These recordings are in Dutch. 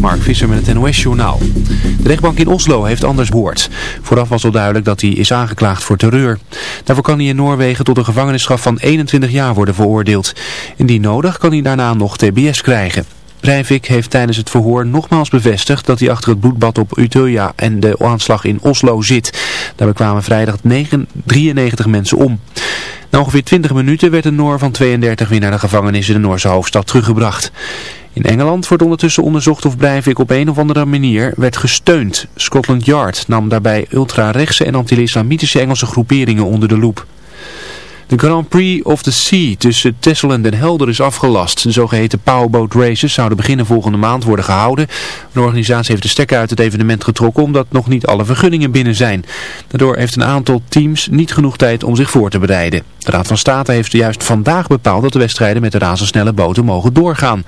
Mark Visser met het NOS-journaal. De rechtbank in Oslo heeft anders behoord. Vooraf was al duidelijk dat hij is aangeklaagd voor terreur. Daarvoor kan hij in Noorwegen tot een gevangenisstraf van 21 jaar worden veroordeeld. Indien nodig kan hij daarna nog TBS krijgen. Breivik heeft tijdens het verhoor nogmaals bevestigd dat hij achter het bloedbad op Utøya en de aanslag in Oslo zit. Daarbij kwamen vrijdag 93 mensen om. Na ongeveer 20 minuten werd een Noor van 32 weer naar de gevangenis in de Noorse hoofdstad teruggebracht. In Engeland wordt ondertussen onderzocht of Breivik op een of andere manier werd gesteund. Scotland Yard nam daarbij ultra-rechtse en anti-islamitische Engelse groeperingen onder de loep. De Grand Prix of the Sea tussen Texel en Den Helder is afgelast. De zogeheten powerboat races zouden beginnen volgende maand worden gehouden. De organisatie heeft de stekker uit het evenement getrokken omdat nog niet alle vergunningen binnen zijn. Daardoor heeft een aantal teams niet genoeg tijd om zich voor te bereiden. De Raad van State heeft juist vandaag bepaald dat de wedstrijden met de razendsnelle boten mogen doorgaan.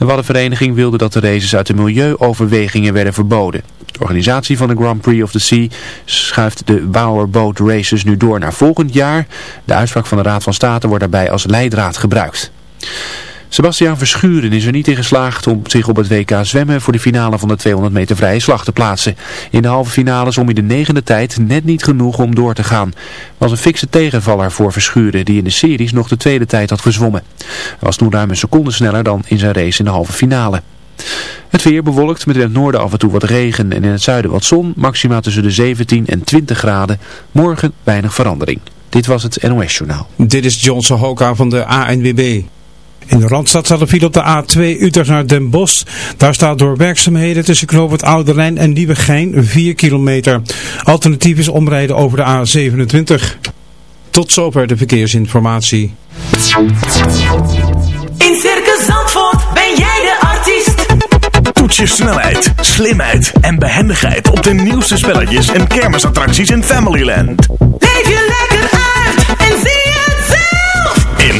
De Waddenvereniging wilde dat de races uit de milieuoverwegingen werden verboden. De organisatie van de Grand Prix of the Sea schuift de Bauer Boat Races nu door naar volgend jaar. De uitspraak van de Raad van State wordt daarbij als leidraad gebruikt. Sebastiaan Verschuren is er niet in geslaagd om zich op het WK zwemmen voor de finale van de 200 meter vrije slag te plaatsen. In de halve finale om in de negende tijd net niet genoeg om door te gaan. was een fikse tegenvaller voor Verschuren die in de series nog de tweede tijd had gezwommen. Hij was toen ruim een seconde sneller dan in zijn race in de halve finale. Het weer bewolkt met in het noorden af en toe wat regen en in het zuiden wat zon. Maxima tussen de 17 en 20 graden. Morgen weinig verandering. Dit was het NOS Journaal. Dit is Johnson Hoka van de ANWB. In de Randstad staat de file op de A2 Utrecht naar Den Bosch. Daar staat door werkzaamheden tussen Knoop het Oude Rijn en Nieuwegein 4 kilometer. Alternatief is omrijden over de A27. Tot zover de verkeersinformatie. In Circus Zandvoort ben jij de artiest. Toets je snelheid, slimheid en behendigheid op de nieuwste spelletjes en kermisattracties in Familyland. Leef je lekker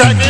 excitement.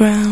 ground.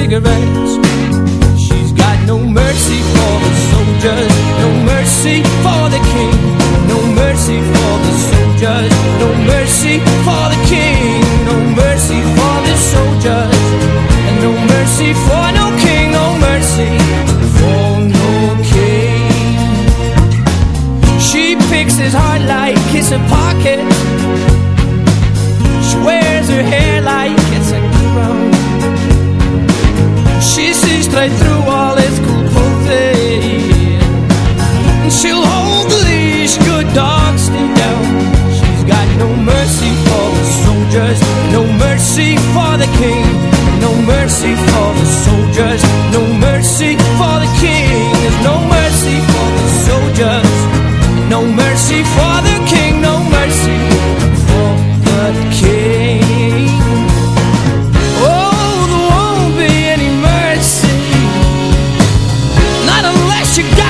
cigarette. всегда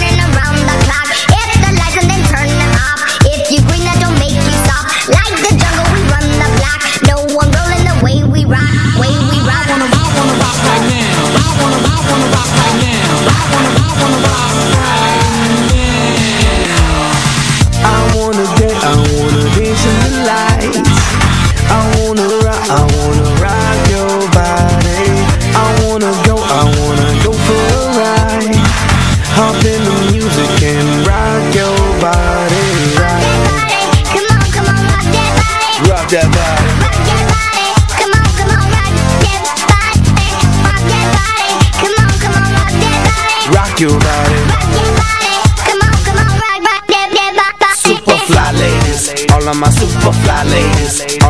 Mijn super superfly ladies.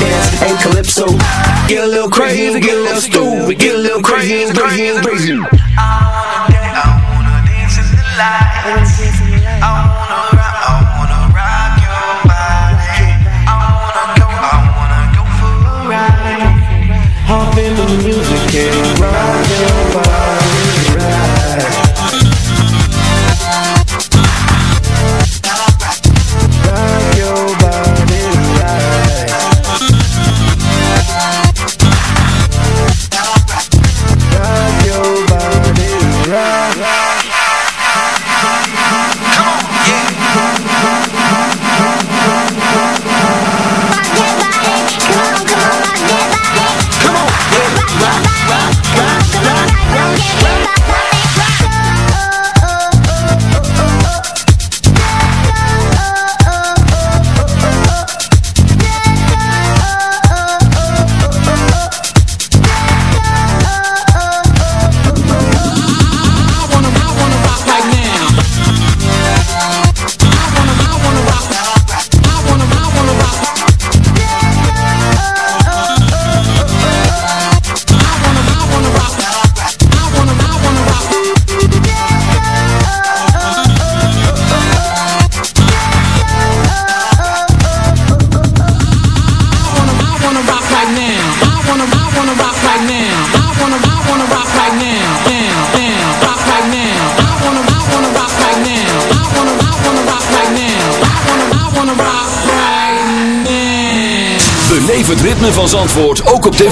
dance and calypso. Get a little crazy, get a little stupid, get a little crazy, crazy, crazy.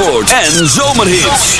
En Zomerhits.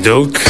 Dok.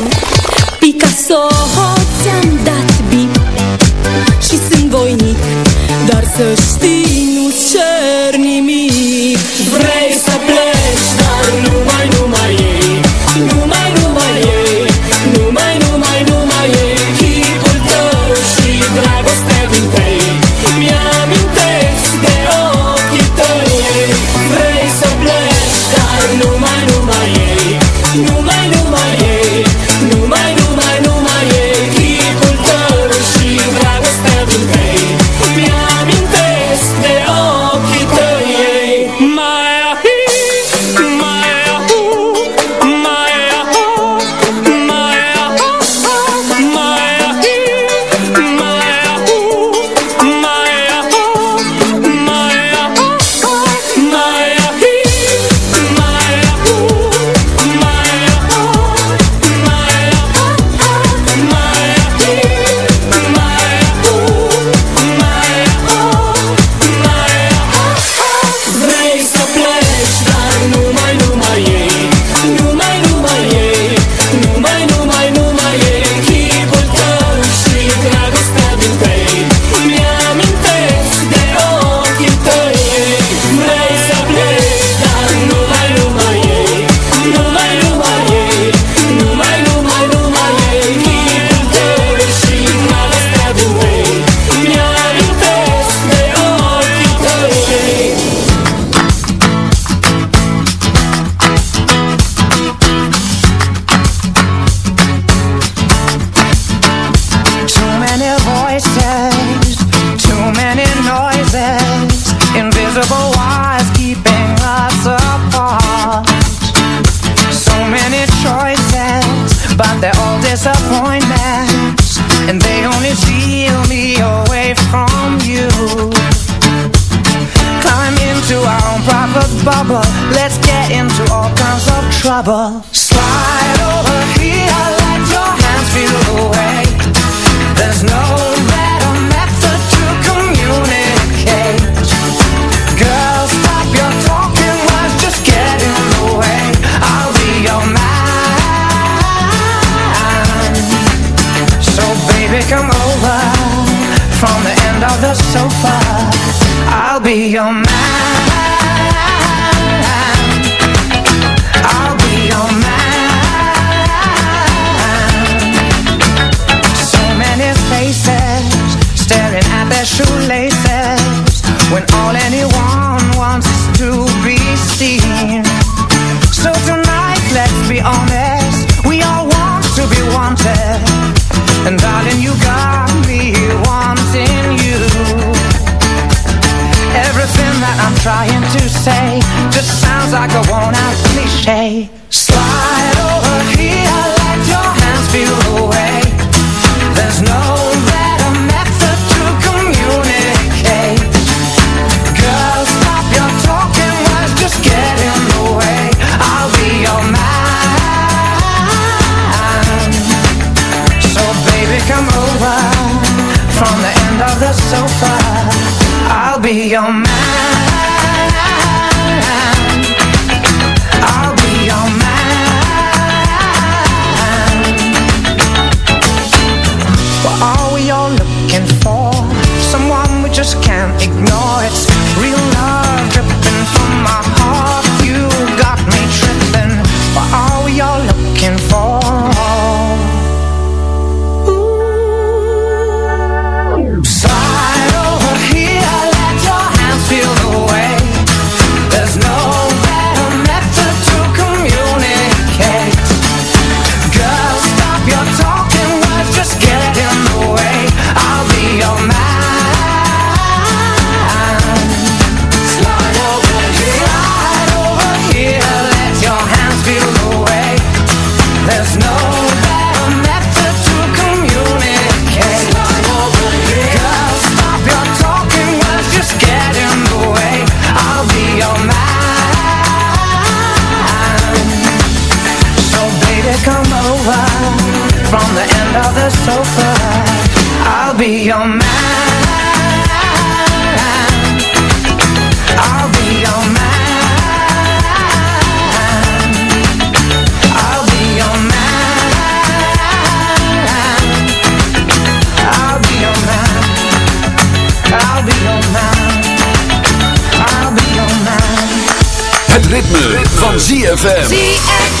ZFM.